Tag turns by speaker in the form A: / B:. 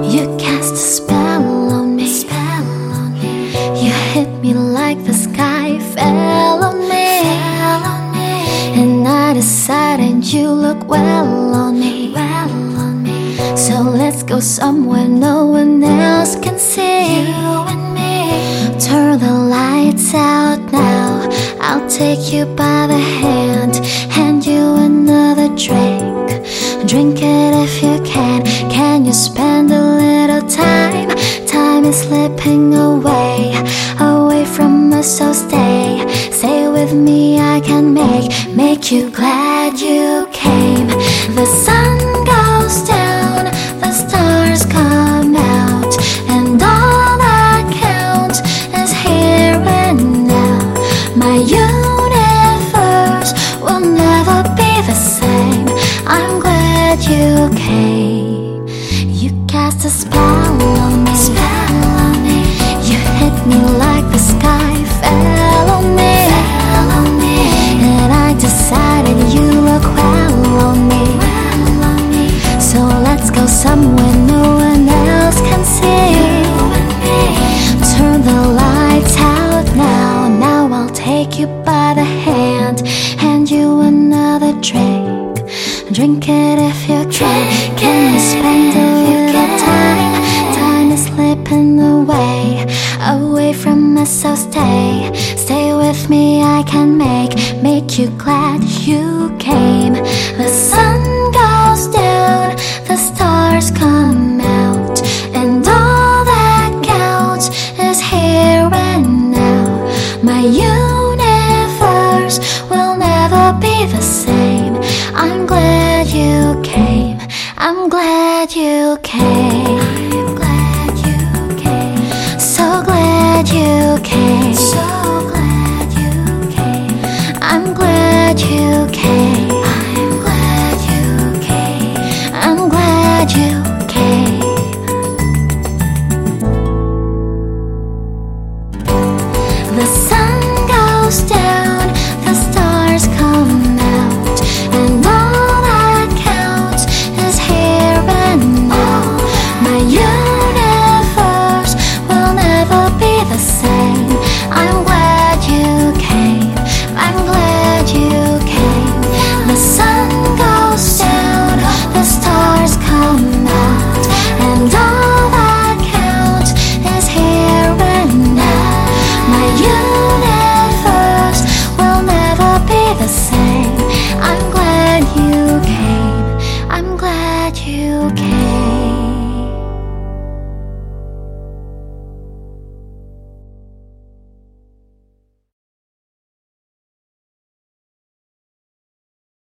A: You cast a spell on me. Spell on me. You hit me like the sky fell on me. Fell on me. And I decided you look well on me. Well on me. So let's go somewhere no one else can see. You and me. Turn the lights out now. I'll take you by the hand, hand you another drink. Drink it if you can. Can you spell? Slipping away, away from us, so stay. Stay with me, I can make, make you glad you came. The sun goes down, the stars come out, and all that counts is here and now. My universe will never be the same. I'm glad you came. You cast a spell go somewhere no one else can see. Turn the lights out now. Now I'll take you by the hand, hand you another drink. Drink it if you. Drink Can you spend a little time? Time is slipping away, away from us. So stay, stay with me. I can make, make you glad you came. The sun glad you came. I'm glad you came. So glad you came. So glad you came. I'm glad you came. I'm glad you came. I'm glad you. came. you can.